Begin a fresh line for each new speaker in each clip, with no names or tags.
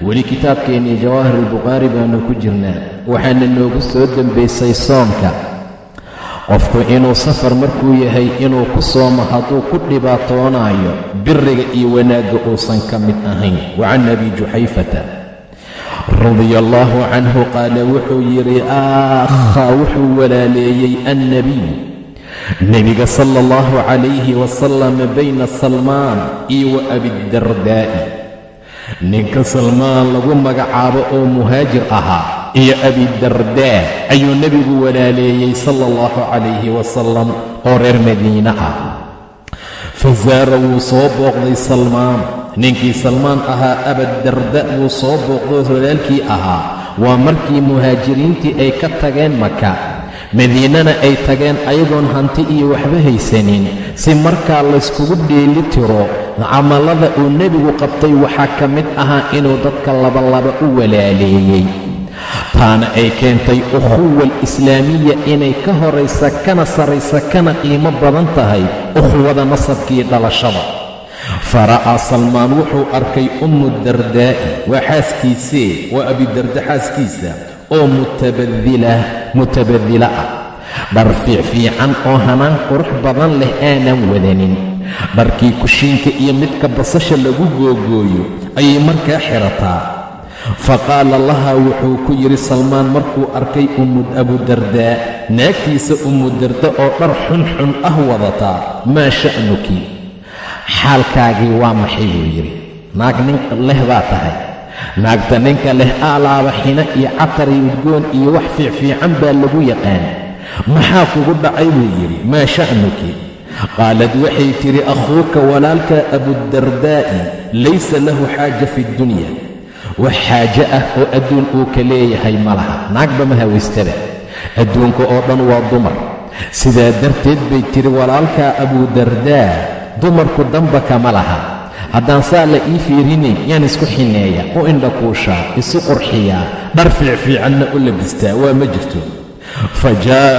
weli kitaabkeennii jawaahir albukhaari baanu ku jirnaa. Waxaana noogu soo dembaysay soomka. Qofku inuu safar markuu yahay inuu ku soomo hadduu ku dhibaatoonaayo biriga iyo wanaagga uusan ka mid ahayn. Wa can abi juxayfata radia allaahu canhu qaala wuxuu yidhi aakhaa wuxuu walaaleeyey annebiy nebiga sala allahu calayhi wasalam bayna salmaan iyo wa abidardaa'i ninka salmaan lagu magacaabo oo muhaajir ahaa iyo abidardaa ayuu nebigu walaaleeyey sala allahu calayhi wasalam oo reer madiine ah. Fa saara wuu soo booqday salmaan. Ninkii salmaan ahaa abadarda wuu soo booqday walaalkii ahaa. Waa markii muhaajiriintii ay ka tageen maka madiinana ay tageen ayagoon hanti iyo waxba haysanin si markaa layskugu dheeli tiro camallada uu nebigu qabtay waxaa ka mid ahaa inuu dadka labalaba u walaaleeyey. Taana ay keentay ukhuwa alislaamiya inay ka horaysa kana saraysa kana qiimo badan tahay ukhuwada nasabkii dhalashada. Fara'aa salmaan wuxuu arkay ummu dardaa'i waa xaaskiisee waa abidarda xaaskiisa oo mutabadila ah dhar fiicfiican oo hanaan qurux badan leh aanan wadanin. Dharkii kushiinka iyo midka basasha lagu googooyo ayay markaa xirataa. Fa qaala lahaa wuxuu ku yidhi salmaan markuu arkay abudardaa naagtiisa umudarda oo dhar xunxun ah wadataa maa sha'nuki? Xaalkaagii waa maxay buu yidhi. Naag nin leh baa tahay. Naagta ninka leh aalaaba xina iyo catar iyo udgoon iyo wax fiicfiican baa lagu yaqaan maxaa kugu dhacay buu yidhi maa sha'nuki? Qaalad waxay tidhi akhuuka walaalka abudardaa'i laysa lahu xaaja fi ddunya wax xaaje ah oo adduun uu ka leeyahay ma laha naagba ma hawaystaba adduunka oo dhan waa dumar. Sidaa darteed bay tidhi walaalkaa abudardaa dumarku damba kama laha. Haddaan saa la ii fiirinayn yaan isku xineeya u indhakuushaa isu qurxiyaa dhar fiicfiicanna u labistaa waa ma jirto fa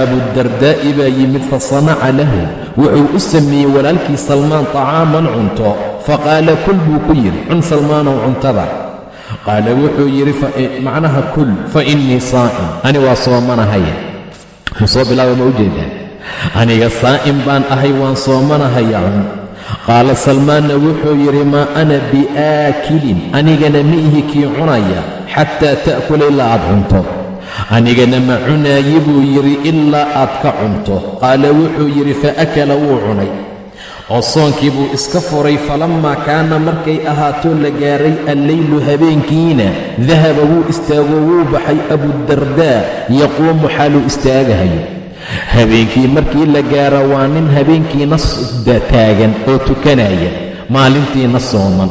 abudardaa'i baa yimid fa sanaca lahu wuxuu u sameeyey walaalkii salmaan طacaaman cunto faqaala kul buu ku yidhi cun salmaanow cuntada qaala wuxuu yidhi macnaha kul fa innii saa'im ani waa soomanahaya musoo bilaaba ma u aniga saa'im baan ahay waan soomanahaya cun qaala salmaanna wuxuu yidhi maa ana biaakilin anigana ma ihi kii cunaya xataa ta'kula ilaa aad cunto anigana ma cunaayi buu yidhi ilaa aad ka cunto. Qaala wuxuu yidhi fa akala wuu cunay. Oo soonkii buu iska furay falammaa kaana markay ahaato la gaaray alleylu habeenkiina. Dahaba wuu istaago wuu baxay abudardaa yaquumu xaaluu istaagahayo habeenkii markii la gaaro waa nin habeenkiina taagan oo tukanaya maalintiina sooman.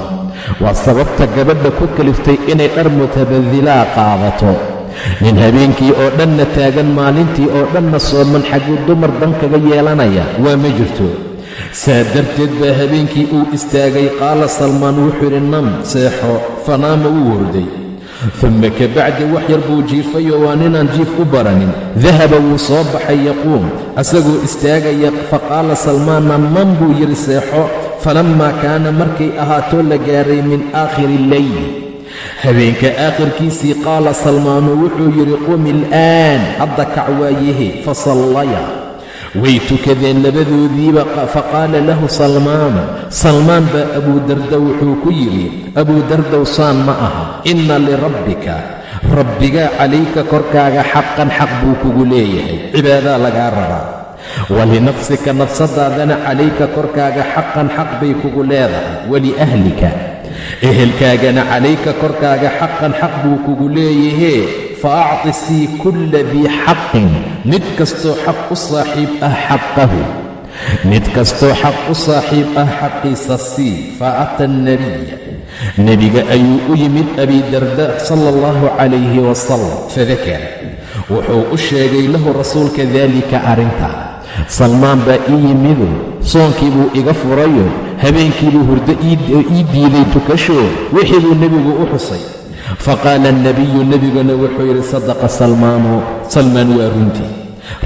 Waa sababta gabadha ku kaliftay inay dhar mutabadilaa qaadato nin habeenkii oo dhanna taagan maalintii oo dhanna sooman xagguu dumar dan kaga yeelanaya waa ma jirto. Saa darteed baa habeenkii uu istaagay qaala salmaan wuxuu yidhi nam seexo fanaama wuu hurday dumma kabacdi wax yar buu jiifayoo waa ninaan jiif u baranin. Dahaba wuu soo baxay yaquum asagoo istaagaya faqaala salmaanna man buu yidhi seexo falammaa kaana markay ahaatoo la gaaray min aakhiri illeyli habeenka aakhirkiisii qaala salmaanu wuxuu yidhi qum il'aan hadda kac waayahe fasallaya way tukadeen labadoodiiba faqaala lahu salmaanu salmaan baa abuudarda wuxuu ku yidhi abuudardow saan ma aha. Inna lirabbika rabbigaa calayka korkaaga xaqan xaq buu kugu leeyahay. Cibaadaa lagaa rabaa. Walinafsika nafsadaadana calayka korkaaga xaqan xaq bay kugu leedahay. Waliahlika ehelkaagana calayka korkaaga xaqan xaq buu kugu leeyahee fa acti sii kulla dii xaqin. Mid kastoo xaq u saaxiib ah xaqahu. Mid kastoo xaq u saaxiib ah xaqiisa sii fa ata annebiya nebiga ayuu u yimid abidarda sala allahu calayhi wasalam fadakara. Wuxuu u sheegay lahu rasuulka daalika arrinta salmaan baa ii yimido soonkii buu iga furayo habeenkiibuu hurdo ii diiday tukasho wixii buu nebigu u xusay. Faqaala alnebiyu nebiguna wuxuu yidhi sadaqa salmaanu salmaan waa runtii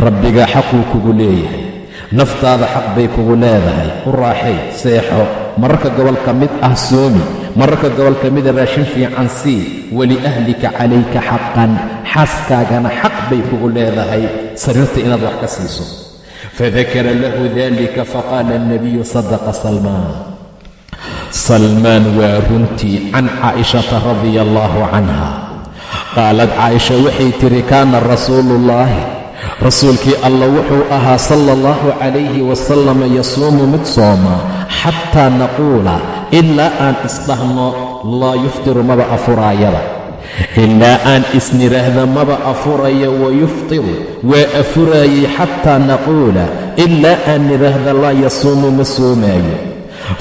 rabbigaa xaquu kugu leeyahay. Naftaada xaq bay kugu leedahay. U raaxay seexo. Mararka gobol ka mid ah soomi. Mararka gobol ka mida raashin fiican sii. Waliahlika calayka xaqan. Xaaskaagana xaq bay kugu leedahay. Sariirta inaad wax ka siiso fadakara lahu dalika faqaala alnabiyu sadaqa salmaan salmaan waa runtii can caa'ishata radia allaahu canha qaalad caaisha waxay tidhi kaana rasuuluullaahi rasuulkii alla wuxuu ahaa sala allahu calayhi wasalam yasuumu mid sooma xataa naquula ilaa aan isdhahno laa yuftiru maba afuraayaba ilaa aan isnidhaahda maba afuraya wayuftiru waa afuraayay xataa naquula ilaa aan nidhaahda laa yasuumu ma soomaayo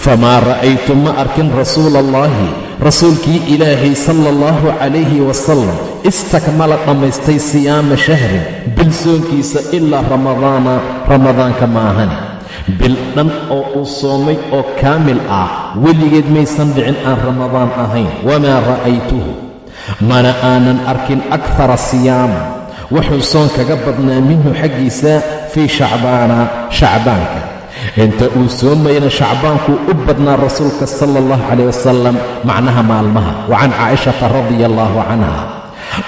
famaa ra'aytu ma arkin rasuula allaahi rasuulkii ilaahay sala allahu calayhi wasalam istakmala dhammaystay siyaama shahrin bil soonkiisa ilaa ramadaana ramadaanka maahane bil dhan oo uu soomay oo kaamil ah weligeed maysan dhicin aan ramadaan ahayn wamaa ra'aytuhu mana aanan arkin akthara siyaama wuxuu soon kaga badnaa minhu xaggiisa fii shacbaana shacbaanka. Inta uu soomayna shacbaankuu u badnaa rasuulka sala allahu calayh wasalam macnaha maalmaha. Wa can caa'ishata radia allaahu canha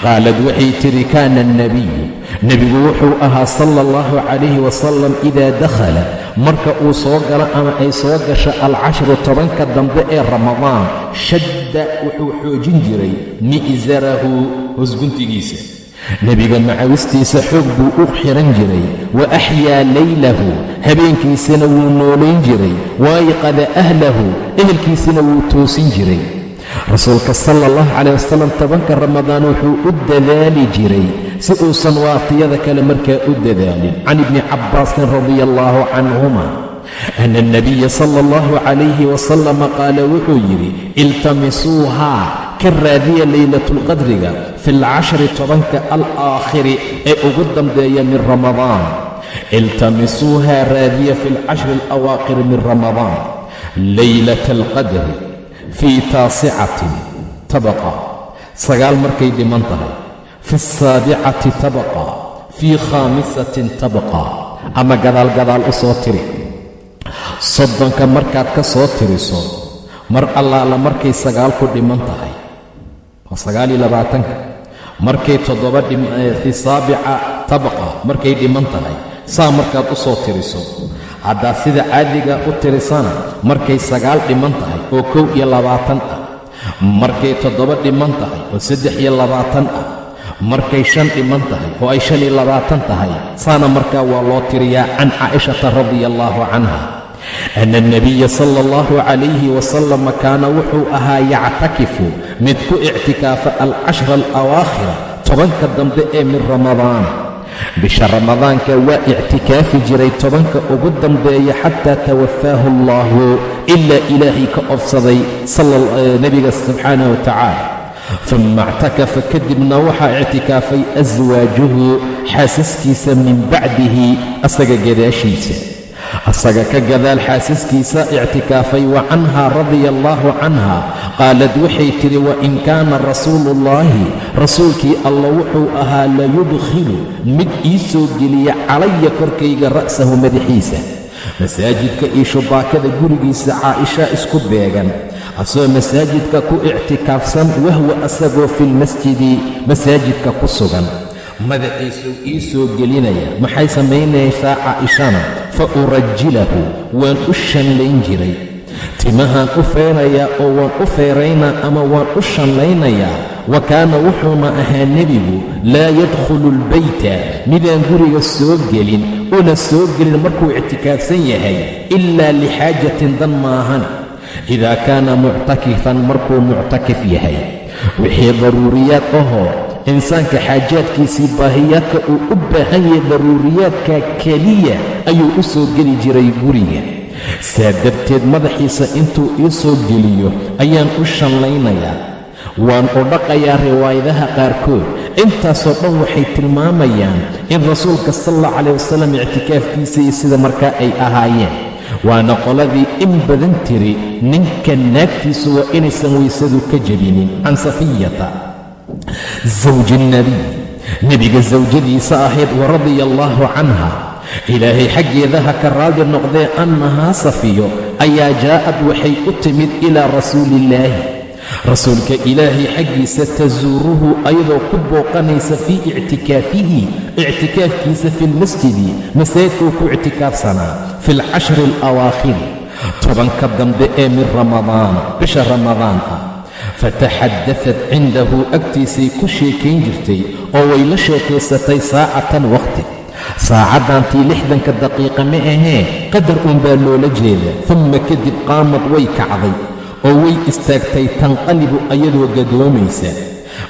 qaalad waxay tidhi kaana alnebiyu nebigu wuxuu ahaa sala allahu calayhi wasalam idaa dakhala marka uu soo galo ama ay soo gasho alcashru tobanka dambe ee ramadaan shadda wuxuu xoojin jiray mi'sarahu hosguntigiisa nebiga macawistiisa xoog buu u xihan jiray wa axyaa laylahu. Habeenkiisana wuu noolayn jiray waayqada ahlahu. Ehelkiisana wuu toosin jiray rasuulka sala allahu calayh wasalam tobanka ramadaan wuxuu u dadaali jiray si uusan waaqtiyada kale markaa u dadaalin. Can ibni cabbaasin radia allaahu canhuma ana alnabiya sala allahu calayhi wasalama qaala wuxuu yidhi iltamisuuhaa ka raadiya laylatulqadriga fi alcashri tobanka alaakhiri ee ugu dambeeya min ramadaan. Iltamisuuhaa raadiya fi alcashri alawaaqiri min ramadaan. Laylata alqadri fii taasicatin tabaqa. Sagaal markay dhiman tahay. Fi asaabicati tabaqa fii khaamisatin tabaqa. Ama gadaal gadaal u soo tiri. Soddonka markaad ka soo tiriso mar allaala markay sagaal ku dhiman tahay. Waa sagaaliyo labaatanka. Markay toddoba fi saabica tabaqa markay dhiman tahay saa markaad u soo tiriso haddaad sida caadiga u tirisana markay sagaal dhiman tahay oo kow iyo labaatan ah markay toddoba dhiman tahay oo saddex iyo labaatan ah markay shan dhiman tahay oo ay shan iyo labaatan tahay saana markaa waa loo tiriyaa can caa'ishata radia allaahu canha. Ana alnabiya sala allahu calayhi wasalam kaana wuxuu ahaa yactakifu mid ku ictikaafa alcashra alawaakhira tobanka dambe ee min ramadaan bisha ramadaanka waa ictikaafi jiray tobanka ugu dambeeya xataa tawafaahu allahu ilaa ilaahay ka ofsaday nebiga subxaanah wa tacaala. Uma ictakafa kadibna waxaa ictikaafay aswaajuhu xaasaskiisa min bacdihi asaga gadaashiisa asaga ka gadaal xaasaskiisa ictikaafay wa canhaa radia allaahu canha. Qaalad waxay tidhi wain kaana rasuuluullaahi rasuulkii alla wuxuu ahaa layudkhilu mid ii soo geliya calaya korkayga ra'sahu madaxiisa. Masaajidka iyo shubaakada gurigiisa caaisha isku beegan. Asagoo masaajidka ku ictikaafsan wahwa asagoo filmasjidi masaajidka ku sugan madaxiisuu ii soo gelinaya. Maxay samaynaysaa caa'ishana? Fa urajilahu waan u shanlayn jiray. Timahaan u feerayaa oo waan u feeraynaa ama waan u shanlaynayaa wa kaana wuxuuna ahaa nebigu laa yadkhulu albayta midaan guriga soo gelin una soo gelin markuu ictikaafsan yahay ilaa lixaajatin dan maahan idaa kaana muctakifan markuu muctakif yahay. Wixii daruuriyaad ahoo insaanka xaajaadkiisii baahiyaadka uu u baahan yahay daruuriyaadka keliya ayuu u soo geli jiray guriga. Saa darteed madaxiisa intuu ii soo geliyo ayaan u shallaynayaa. Waan u dhaqayaa riwaayadaha qaarkood. Intaasoo dhan waxay tilmaamayaan in rasuulka sal allah calayh wasalam ictikaafkiisa iyo sida markaa ay ahaayeen. Waana qoladii in badan tiri ninka naagtiisu waa inaysan weysadu ka jebinin can safiyata zawji nebiy nebiga sawjadiisa ahayd waradia allaahu canha ilaahay xaggeeda ha ka raadi noqdee annahaa safiyo ayaa jaa'ad waxay u timid ilaa rasuuliillaahi rasuulka ilaahay xaggiisa tasuuruhu ayadoo ku booqanaysa fii ictikaafihi ictikaafkiisa fi lmasjidi masaajidkuu ku ictikaafsanaa fi alcashri alawaakhiri tobanka dambe ee min ramadaana bisha ramadaan ah fataxadadat cindahu agtiisay ku sheekayn jirtay oo way la sheekaysatay saacatan wakhti saacaddantii lixdanka daqiiqa ma ahee qadar uunbaa loola jeeda dumma kadib qaamad way kacday oo way istaagtay tanqalibu ayadoo gadoomaysa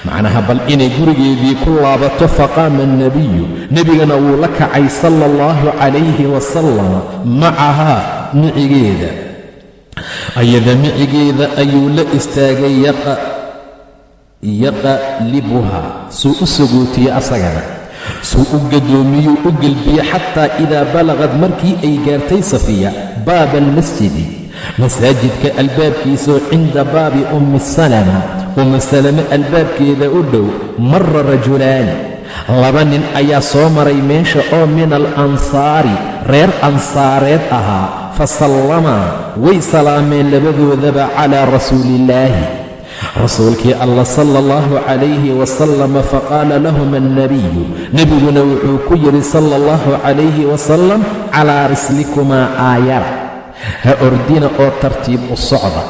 macnaha bal inay gurigeedii ku laabato faqaama alnebiyu nebigana wuu la kacay sala allahu calayhi wasalam macahaa micigeeda ayada micigeeda ayuu la istaagay yaqalibuhaa suu u sagootiyey asagana. Suu u gadoomiyuu u gelbiye xataa idaa balaqad markii ay gaartay safiya baaba almasjidi masaajidka albaabkiisaoo cinda baabi ummi salama. Ummi salame albaabkeeda u dhow mara rajulaani. Laba nin ayaa soo maray meesha oo min alansaari reer ansaareed ahaa fa sallamaa way salaameen labadoodaba calaa rasuuliillaahi rasuulkii allah sala allahu calayhi wasalama faqaala lahuma alnebiyu nebiguna wuxuu ku yidhi sala allahu calayhi wasalam calaa rislikumaa aayara ha ordina oo tartiib u socda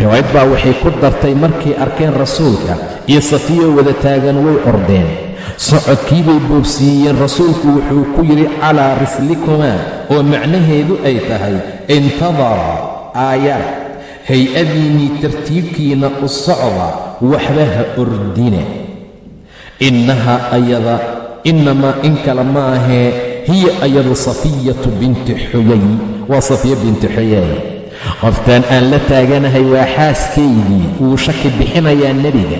riwaayad baa waxay ku dartay markay arkeen rasuulka iyo safiyo wada taagan way ordeen socodkii bay boobsiiyeen rasuulku wuxuu ku yidhi calaa rislikumaa oo macnaheedu ay tahay intadara aayara hay'adiinnii tartiibkiina u socda waxba ha ordina innahaa ayada innamaa in kale ma ahee hiya ayadu safiyatu binti xuyay. Waa safiya binti xuyay. Qoftaan aan la taaganahay waa xaaskaydii wuu shaki bixinayaa nebiga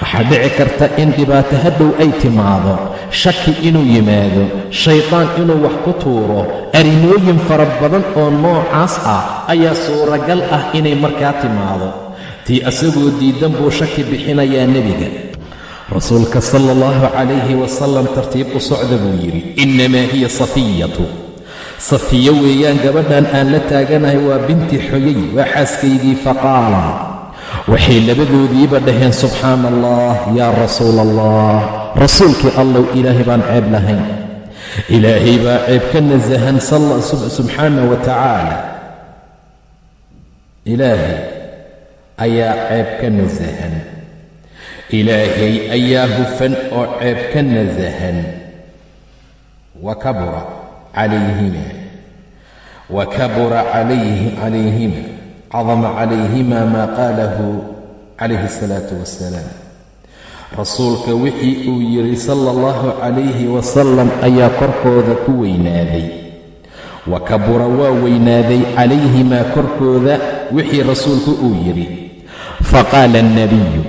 waxaa dhici karta in dhibaato hadhow ay timaado. Shaki inuu yimaado. Shaydaan inuu wax ku tuuro. Arrimooyin fara badan oo noocaas ah ayaa suuragal ah inay markaa timaado. Tii asagoo diiddan buu shaki bixinayaa nebiga. Rasuulka sala allahu calayhi wasalam tartiib u socda buu yidhi innamaa hiya safiyatu. Safiyo weeyaan gabadhan aan la taaganahay waa binti xoyay waa xaaskaydii faqaala waxay labadoodiiba dhaheen subxaana allah yaa rasuul allah rasuulkii allow ilaahay baan ceeb lahayn. Ilaahay baa ceeb ka nasahan subxaana wa tacaala. Ilaahay ayaa ceeb ka nasahan. Ilaahay ayaa hufan oo ceeb ka nasahan. Wa kabura calayhima. Wa kabura calayhima cadama calayhima maa qaalahu calayhi asalaatu wassalaam rasuulka wixii uu yidhi sala allahu calayhi wasalam ayaa korkooda ku weynaaday. Wa kabura waa weynaaday calayhimaa korkooda wixii rasuulku uu yidhi faqaala alnebiyu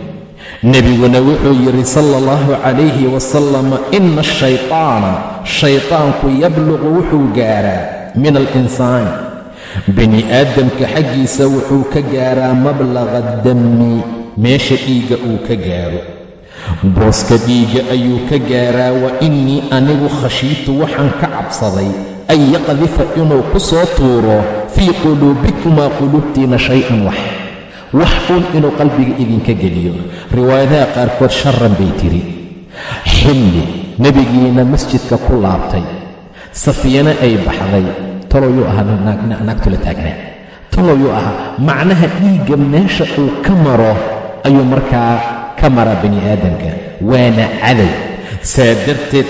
nebiguna wuxuu yidhi sala allahu calayhi wasalam ina ashaytaana shaytaanku yabluqu wuxuu gaaraa min alinsaani bini aadamka xaggiisa wuxuu ka gaaraa mablaqa dammi. Meesha dhiigga uu ka gaaro. Booska dhiigga ayuu ka gaaraa wa innii anigu khashiitu waxaan ka cabsaday an yaqdifa inuu ku soo tuuro fii quluubikumaa quluubtiina shay-an wax. Wax uun inuu qalbiga idinka geliyo. Riwaayadaha qaarkood sharan bay tiri. Xilli nebigiina masjidka ku laabtay. Safiyana ay baxday talowyuu ahaa naagtula taagnaa talowyuu ahaa macnaha dhiigga meesha uu ka maro ayuu markaa ka maraa bani aadamka. Waana cadow. Saa darteed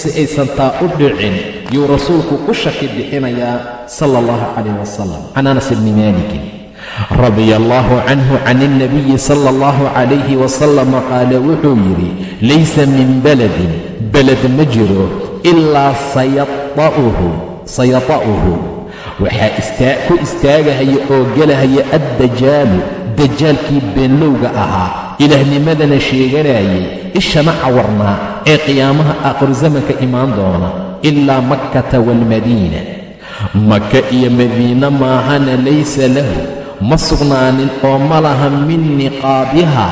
si aysan taa u dhicin yuu rasuulku ku shaki bixinayaa sala allahu calayh wasalam can anas bni maalikin radia allaahu canhu can ilnabiyi sala allahu calayhi wasalama qaala wuxuu yidhi laysa min baladin beled ma jiro ilaa sayata'uhu sayata'uhu. Waxaa ku istaagahaya oo gelahaya addajaalu dajaalkii beenlowga ahaa. Ilaahnimadana sheeganayay ishana cawarnaa ee qiyaamaha aakhiru zamanka imaan doona ilaa makkata waalmadiina maka iyo madiine maahana laysa lahu. Ma sugnaanin oo ma laha min niqaabiha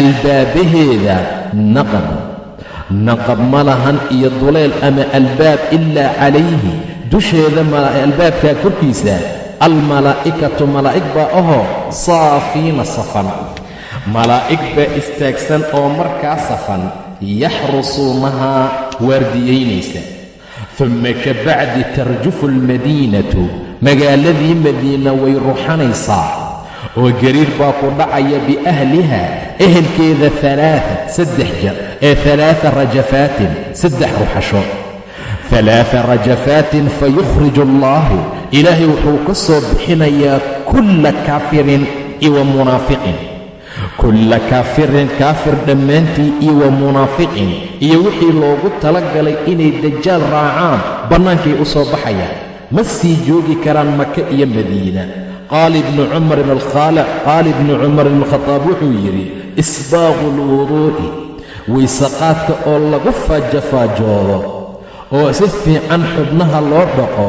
albaabaheeda naqab. Naqab ma lahan iyo duleel ama albaab ilaa calayhi dusheeda albaabkaa korkiisa almalaa'ikatu malaa'ig baa ahoo saafiina safan. Malaa'ig baa istaagsan oo markaa safan yaxrusuunahaa waardiyaynaysa dumma ka bacdi tarjufu almadiinatu magaaladii madiina way ruxanaysaa oo gariir baa ku dhacaya biahliha ehelkeeda alaaa saddex jer ee alaaa rajafaatin saddex ruxasho alaaa rajafaatin fayukhriju allaahu ilaahay wuxuu ka soo bixinayaa kulla kaafirin iyo wa munaafiqin kulla kaafirin kaafir dhammaantii iyo wa munaafiqin iyo wixii loogu talagalay inay dajaal raacaan bannaankay u soo baxayaan ma sii joogi karaan maka iyo madiina qaala ibnu cumar ibn alkhadaab wuxuu yidhi isbaaqu alwuduu'i waysaqaadka oo lagu faajafaajoodo oo si fiican xubnaha loo dhaqo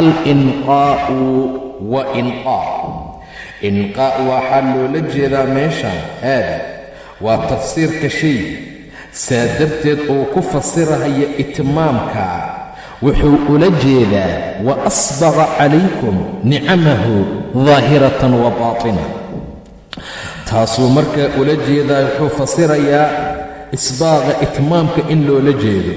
al-inqaa'u wa inqaa' inqaa' waxaa loola jeedaa meeshan aada waa tafsiirka shayga saa darteed uu ku fasirahaya itmaamka wuxuu ula jeedaa wa asbaqa calaykum nicamahu daahiratan wa baatina. Taasuu markaa ula jeedaa wuxuu fasirayaa isbaaqa itmaamka in loola jeedo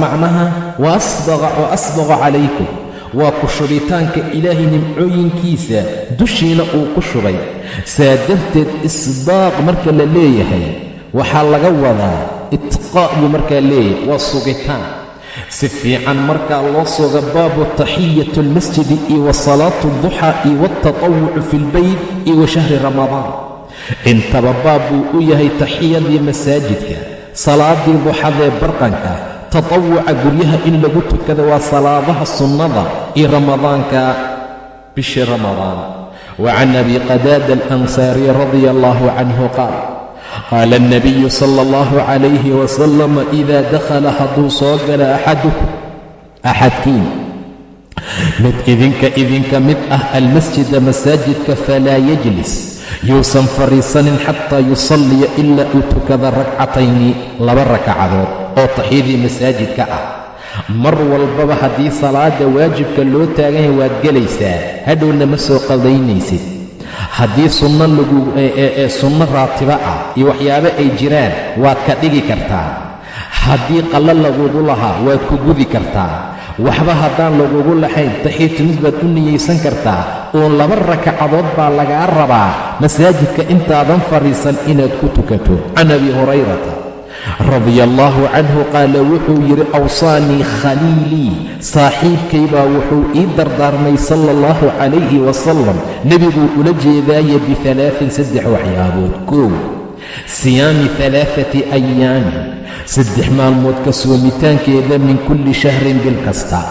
macnaha wa asbaqa calaykum. Waa ku shubitaanka ilaahay nimcooyinkiisa dushiina uu ku shubay. Saa darteed isbaaq marka la leeyahay waxaa laga wadaa itqaa' buu markaa leeyahay waa sugitaan. Si fiican markaa loo suga baabu taxiyatu almasjidi iyo wa salaatu alduxaa iyo waaltatawucu fi lbeyt iyo wa shahri ramadaan. Intaba baab buu u yahay taxiyadii masaajidka salaadii duxadee barqanka tatawuca guryaha in lagu tukada waa salaadaha sunnada iyo ramadaanka bishii ramadaan. Wa can abi qadaada alansaariy radia allahu canhu qaal qaala alnabiyu sala allahu calayhi wasalam idaa dakhala hadduu soo gala axadukum axadkiin mid idinka idinka mid ah almasjida masaajidka falaa yajlis yuusan fadhiisanin xataa yusalliya ilaa uu tukada ragcatayni laba rakacadood oo taxiyadii masaajidka ah. Mar walbaba haddii salaada waajibka loo taaganyahay waad gelaysaa hadhowna ma soo qadaynaysid haddii sunno lagu ee sunno raatibo ah iyo waxyaabo ay jiraan waad ka dhigi kartaa. Haddii qallo lagugu lahaa waad ku gudi kartaa. Waxba haddaan lagugu lahayn taxiitumis baad u niyaysan kartaa. Uun laba rakacadood baa lagaa rabaa masaajidka intaadan fadhiisan inaad ku tukato. Can abi hurayrata radia allaahu canhu qaala wuxuu yidhi awsaanii khaliilii saaxiibkay baa wuxuu ii dardaarmay sala allahu calayhi wasalam nebiguu ula jeedaaye bialaain saddex waxyaabood. Koow siyaami alaaati ayaamin saddex maalmood ka soomitaankeeda min kulli shahrin bil kasta.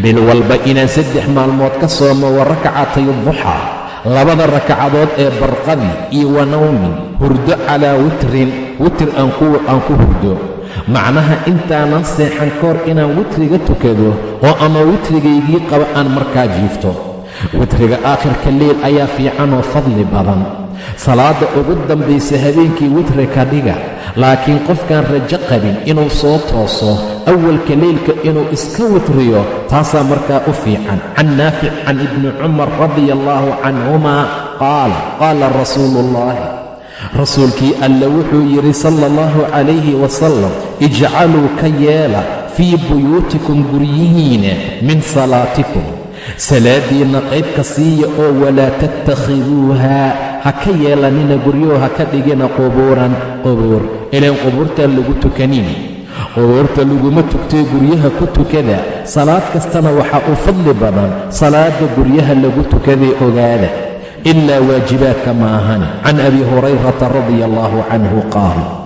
Bil walba inaan saddex maalmood ka soomo wa rakcatay duxaa labada rakacadood ee barqadii iyo wa nawmin hurdo calaa witrin witir aan ku hurdo. Macnaha intaanan seexan koor inaan witriga tukado oo ama witrigaygii qaba aan markaa jiifto. Witriga aakhirka leyl ayaa fiicanoo fadli badan salaadda ugu dambaysa habeenkii witri ka dhiga. Laakiin qofkaan rajo qabin inuu soo tooso awalka leylka inuu iska witriyo taasaa markaa u fiican. Can naafic can ibni cumar radia allaahu canhumaa qaala qaala rasuulu ullaahi rasuulkii alle wuxuu yidhi sala allahu calayhi wasalam ijcaluu ka yeela fii buyuutikum guryihiina min salaatikum. Salaadiinna qaybka siiya oo walaa tattakhiduuha ha ka yeelanina guryaho ha ka dhigina qubuuran qubuur. Ilaan qubuurtaan lagu tukanini qubuurta laguma tugtay guryaha ku tukada. Salaad kastana waxaa u fadli badan salaada guryaha lagu tukaday ogaada. Ilaa waajibaadka ma ahani. Can abi hurayrata radia allaahu canhu qaal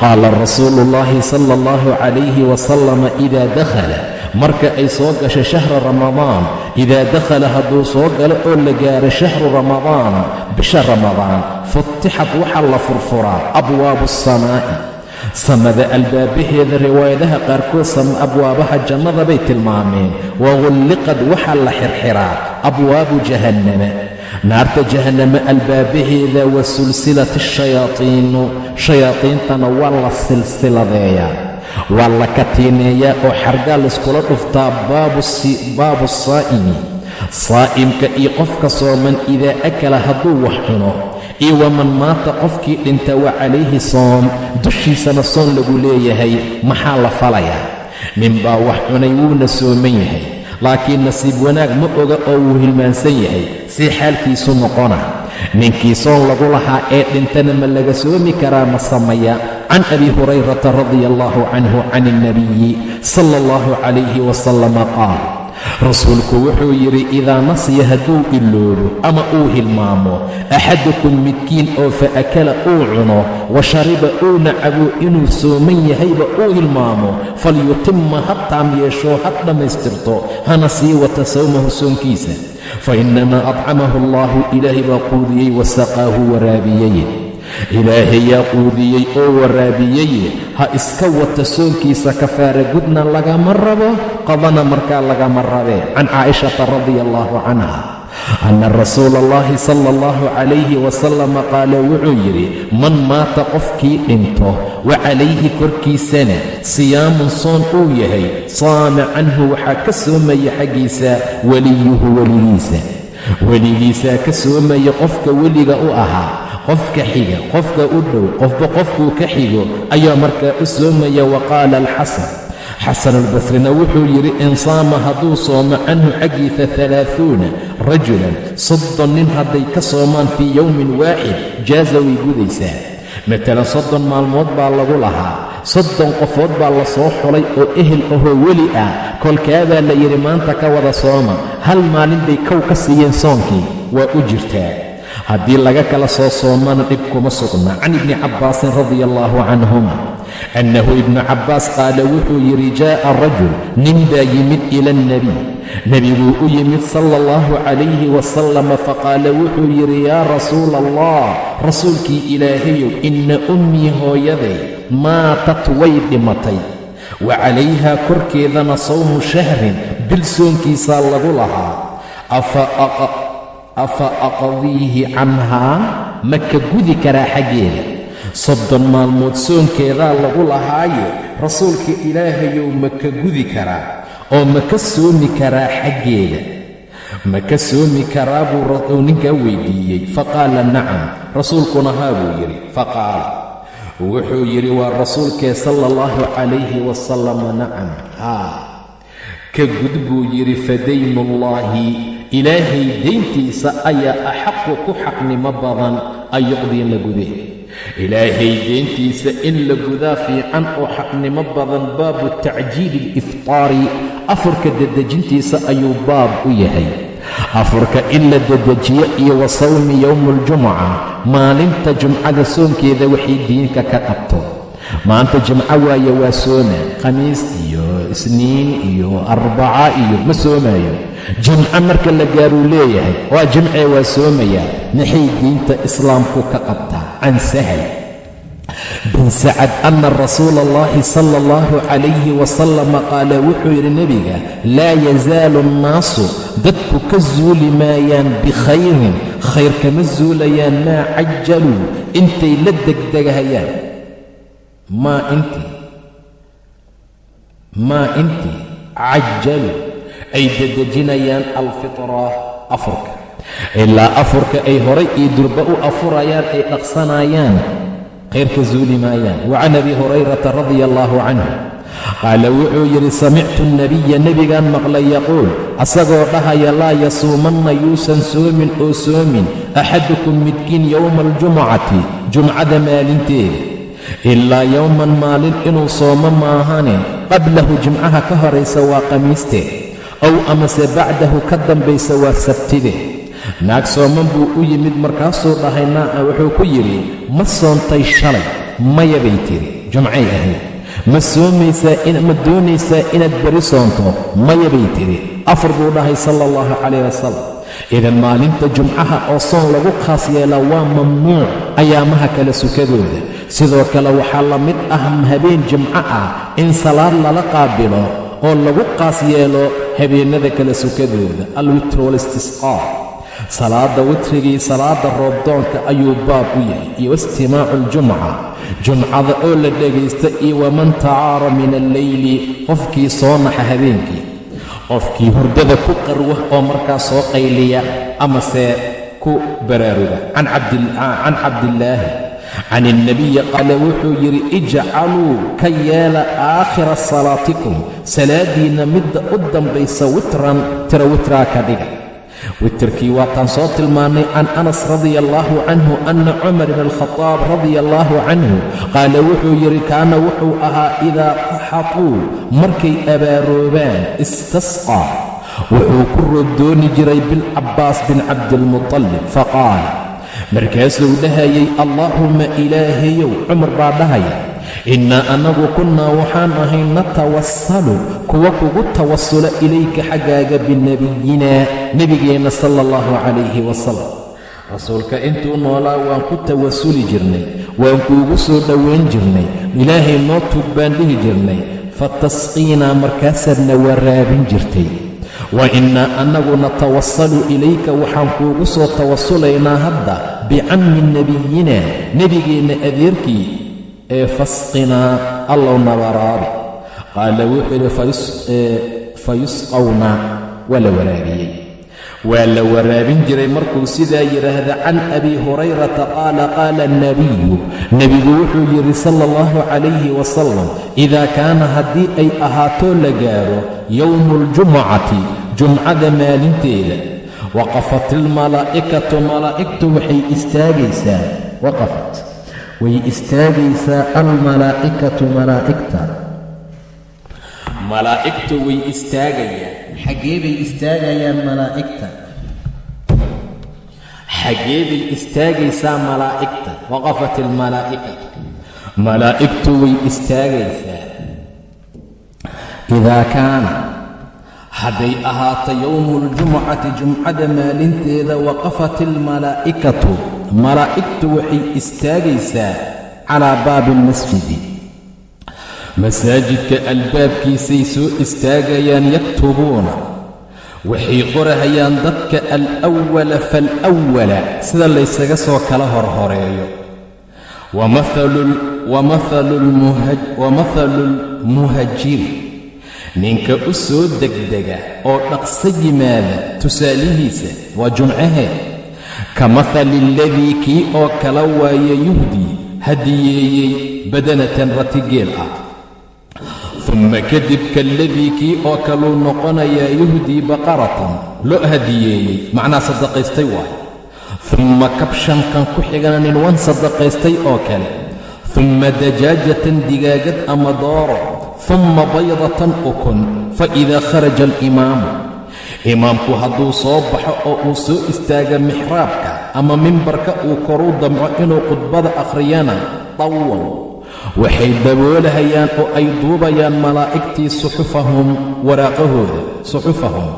qaala rasuulu ullaahi sala allahu calayhi wasalama idaa dakhala marka ay soo gasho shahra ramadaan idaa dakhala hadduu soo galo oo la gaaro shahru ramadaana bisha ramadaan futixat waxaa la furfuraa abwaabu asamaa'i samada albaabaheeda riwaayadaha qaarkood abwaabaha jannada bay tilmaameen wagulliqad waxaa la xirxiraa abwaabu jahannama naarta jahannama albaabaheeda wa sulsilati ashayaatiinu shayaadiintana waa la silsiladeeyaa waa la katiineeyaa oo xargaa layskula dhuftaa baabu saa'imi. Saa'imka iyo qofka sooman idaa akala hadduu wax cuno iyo waman maata qofkii dhinta wa calayhi soom dushiisana soon lagu leeyahay maxaa la falayaa ninbaa wax cunay wuuna sooman yahay laakiin nasiib wanaag ma oga oo wuu hilmaansan yahay si xaalkiisu noqona. Ninkii soon lagu lahaa ee dhintana ma laga soomi karaa ma samaya can abi hurayrata radia allahu canhu can ilnabiyi sala allahu calayhi wasalama qaal rasuulku wuxuu yidhi idaa nasiya hadduu iloobo ama uu hilmaamo axadukum midkiin oo fa akala uu cuno wa shariba uuna cabo inuu sooman yahayba uu hilmaamo falyutimma ha taam yeeshoo ha dhammaystirto hana sii wata sawmahu soonkiisa fa innamaa adcamahu allaahu ilaahay baa quudiyey wasaqaahu waraabiyeye ilaahay yaa quudiyey oo waraabiyeye ha iska wata soonkiisa kafaara gudna lagama rabo qadana markaa lagama rabee can caa'ishata radia allaahu canha. Anna rasuula allahi sala allahu calayhi wasalama qaala wuxuu yidhi man maata qofkii dhinto wa calayhi korkiisana siyaamun soon uu yahay saama canhu waxaa ka soomaya xaggiisa weliyuhu weligiisa. Weligiisaa ka soomaya qofka weliga u ahaa qofka xiga qofka u dhow qofba qofkuu ka xigo ayaa markaa u soomaya wa qaala alxasan. Xasanulbasrina wuxuu yidhi in saama hadduu soomo canhu xaggiisa alaaثuuna rajulan soddon nin hadday ka soomaan fii yowmin waaxid jaaza way gudaysaa. Matalan soddon maalmood baa lagu lahaa soddon qofood baa la soo xulay oo ehel ahoo weli ah kolkaabaa la yidhi maanta ka wada sooma hal maalin bay kow ka siiyeen soonkii waa u jirtaa haddii laga kala soo soomana dhib kuma sugna. Can ibni cabbaasin radia allaahu canhuma annahu ibnu cabbaas qaala wuxuu yidhi jaa'a rajul nin baa yimid ila alnebiy nebiguu u yimid sala allahu calayhi wasalama faqaala wuxuu yidhi yaa rasuula allah rasuulkii ilaahayow inna ummii hooyaday maatat way dhimatay. Wa calayhaa korkeedana sawmu shahrin bil soonkiisaa lagu lahaa afa aqdiihi canhaa ma ka gudi karaa xaggeeda? Soddon maalmood soonkeedaa lagu lahaaye rasuulka ilaahayow ma ka gudi karaa? Oo ma ka soomi karaa xaggeeda? Ma ka soomi karaa buu ninkaa weydiiyey. Faqaala nacam. Rasuulkuna haa buu yidhi. Faqaala wuxuu yidhi waa rasuulkee sala allahu calayhi wasalama nacam. Haa. Ka gud buu yidhi fadaynuullaahi ilaahay dayntiisa ayaa axaqu ku xaqnimo badan an yuqdii la gude ilaahay deyntiisa in la gudaa fiican oo xaqnimo badan baabu tacjiili aliftaari afurka dedejintiisa ayuu baab u yahay. Afurka in la dedejiyo iyo wa sawmi yowmu aljumuca maalinta jumcada soonkeeda waxay diinka ka qabto. Maanta jimco waaye waa sooma khamiis iyo isniin iyo arbaca iyo ma soomaayo jimco marka la gaaruu leeyahay waa jimcee waa soomayaa maxay diinta islaamku ka qabtaa? Can sahal. Bin sacad anna rasuula allahi sala allahu calayhi wasalama qaala wuxuu yidhi nebiga laa yazaalu annaasu dadku ka zuuli maayaan bikhayrin khayr kama zuulayaan maa cajaluu intay la degdegahayaan. Maa intii? Maa intii? Cajaluu ay dedejinayaan alfitra afurka. Ilaa afurka ay horay iyo durba u afurayaan ay dhaqsanayaan khayr ka zuuli maayaan wa can abi hurayrata radia allaahu canhu qaala wuxuu yidhi samictu nebiya nebigaan maqlay yaquul asagoo dhahaya laa yasuumanna yuusan soomin oo soomin axadukum midkiin yowma aljumucati jumcada maalinteeda. Ilaa yowman maalin inuu soomo maahane qablahu jimcaha ka horaysa waa qamiistee ow amase bacdahu ka dambaysa waa sabtide. Naag sooman buu u yimid markaasuu dhahay naaca wuxuu ku yidhi ma soontay shalay maya bay tidhi jumcay ahayd ma soomaysaa ma doonaysaa inaad beri soonto maya bay tidhi. Afar buu dhahay sala allahu calayh wasalam idan maalinta jumcaha oo soon lagu khaas yeelaa waa mamnuuc ayaamaha kale sukadooda. Sidoo kale waxaa la mid ah habeen jimco ah in salaad lala qaabilo oo lagu qaas yeelo habeennada kale sukadooda alwitr walistisqaa salaadda witrigii salaadda roobdoonka ayuu baab u yahay. Iyo istimaacu aljumca jumcada oo la dhegaysta iyo waman tacaara min alleyli qofkii soo naxa habeenkii. Qofkii hurdada ku qarwa oo markaas soo qayliya amase ku baraaruga. Can cabdillaahi can ilnabiyi qaala wuxuu yidhi ijcaluu ka yeela aakhira salaatikum salaadiinna midda u dambaysa witran tira witraa ka dhiga witerkii waataan soo tilmaannay can anas radia allaahu canhu anna cumar bn alkhadaab radia allaahu canhu qaala wuxuu yidhi kaana wuxuu ahaa idaa qaxatuu markay abaaroobaan istasqaa wuxuu ku roobdooni jiray bilcabbaas bin cabdiilmutalib faqaala markaasuu dhahayay allaahumma ilaahayow cumar baa dhahaya innaa annagu kunnaa waxaan ahay natawassalu kuwa kugu tawasula ilayka xaggaaga binebiyinaa nebigeenna sala allahu calayhi wasalam rasuulka intuu noolaa waan ku tawasuli jirnay waan kuugu soo dhowayn jirnay ilaahay noo tuug baan dhihi jirnay fatasqiinaa markaasaadna waraabin jirtay wa innaa annagu natawassalu ilayka waxaan kuugu soo tawasulaynaa hadda bicammi nebiyinaa nebigeenna adeerkii ee fasqinaa allow nabaraabi qaala wuxuu yidhi fayusqawna waa la waraabiyey waa la waraabin jiray markuu sidaa yidhaahda can abi hurayrata qaala qaala alnabiyu nebigu wuxuu yidhi sala allahu calayhi wasalam idaa kaana haddii ay ahaatoo la gaaro yowmu aljumucati jumcada maalinteeda waqafat ilmalaa'ikatu malaa'igtu waxay istaagaysaa waqafat way istaagaysaa almalaa'ikatu malaa'igta malaa'igtu way istaagayaan. Xaggee bay istaagayaan malaa'igta. Xaggee bay istaagaysaa malaa'igta. Waqafat almalaa'ikatu malaa'igtu way istaagaysaa. Idaa kaana hadday ahaato yowmu aljumucati jumcada maalinteeda waqafat almalaa'ikatu malaa'igtu waxay istaagaysaa calaa baabi almasjidi masaajidka albaabkiisay soo istaagayaan yaktubuuna waxay qorahayaan dadka alwala faalwala sida laysaga soo kala horhoreeyo. Wa mathalu lmuhajiri ninka u soo degdega oo dhaqso yimaada tusaalihiisa waa jumcaheed ka mathali aladii kii oo kala waaya yuhdii hadiyeeyey badanatan ratigeel ah dumma kadib kaaladii kii oo kaluu noqonayaa yuhdii baqaratan loo hadiyeeyey macnaa sadaqaystay waayo dumma kabshan kan ku xigana nin wan sadaqaystay oo kale dumma dajaajatan digaagad ama dooro dumma baydatan ukun fa idaa kharaja alimaamu imaamku hadduu soo baxo oo uu soo istaaga mixraabka ama mimbarka uu koruu damco inuu khudbada akhriyana tawwan waxay daboolahayaan oo ay duubayaan malaa'igtii suxufahum waraaqahooda suxufahum.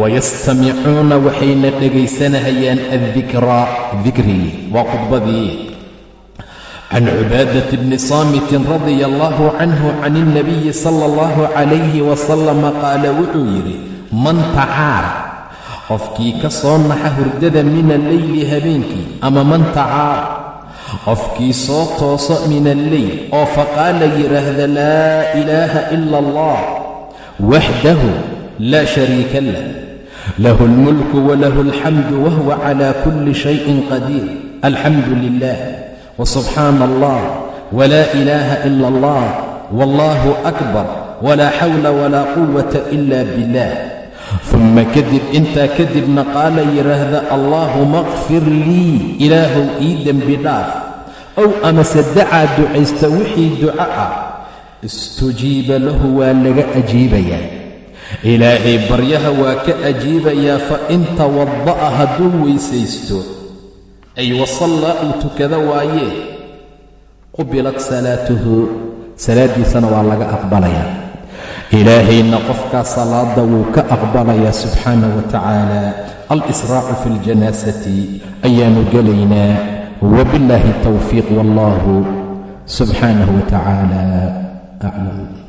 Wayastamicuuna waxayna dhegaysanahayaan addikraa dikrigii waa khudbadii. Can cubaadat bni saamitin radia allahu canhu can ilnabiyi sala allahu calayhi wasalama qaala wuxuu yidhi man tacaara qofkii ka soo naxa hurdada min alleyli habeenkii ama man qofkii soo tooso min alleyl oo faqaala yidhaahda laa ilaaha ila allah waxdahu laa shariika lah. Lahu almulku walahu alxamdu wahuwa cala kulli shayin qadiir alxamdu lilah wsubxaana allah wlaa ilaaha ila allah. Wallahu akbar. Walaa xawla walaa quwata ila billah dumma kadib intaa kadibna qaala yidhaahda allaahuma kfir lii. Ilaahow ii dembi dhaaf. Ow amase dacaa ducaysta wixii duco ah istujiiba lahu waa laga ajiibayaa. Ilaahay baryaha waa ka ajiibayaa fa in tawada'a hadduu weysaysto ay wasallaa uu tukada waayee qubilat salaatuhu salaaddiisana waa laga aqbalayaa ilaahayna qofkaa salaada wuu ka aqbalayaa subxaanah wa tacaala al-israacu fi اljanaasati ayaanu gelaynaa wabillaahi towfiiq wallahu subxaanah wa tacaala aclam